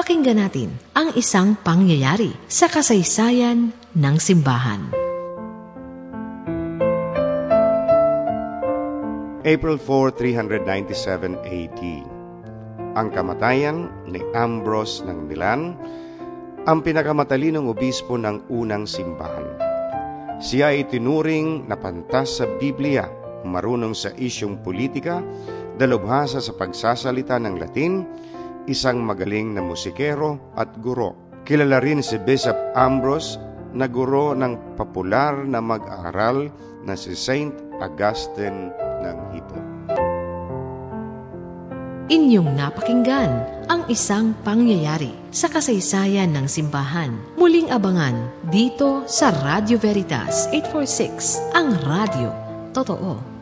Pakinggan natin ang isang pangyayari sa kasaysayan ng simbahan. April 4, 397 AD. Ang kamatayan ni Ambrose ng Milan, ang pinakamatalinong obispo ng unang simbahan. Siya ay tinuring na pantas sa Biblia, marunong sa isyong politika, dalubhasa sa pagsasalita ng Latin, isang magaling na musikero at guro. Kilala rin si Bishop Ambrose na guro ng popular na mag-aaral na si Saint Augustine ng Hippo. Inyong napakinggan ang isang pangyayari sa kasaysayan ng simbahan. Muling abangan dito sa Radio Veritas 846, ang radio. Totoo.